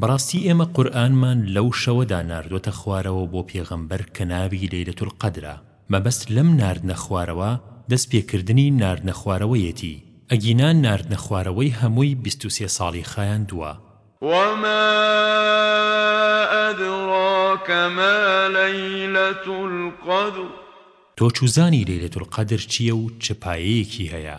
بەڕاستی ئێمە قورئانمان لەو شەوەدا ناردووەتە خوارەوە بۆ پێغەمبەر کە ناوی لەیلەت القەدرە، مەبەست لەم ناردنە خوارەوە دەست پێکردنی ناردنە خوارەوەیەتی، ئەگینا ناردنە خوارەوەی هەمووی بیست و سێ ساڵی خایاندووە. وما ادراک ما لیلة القدر. تۆ چوزانی لەیلەت القەدر چییە و چ پایەیەکی هەیە؟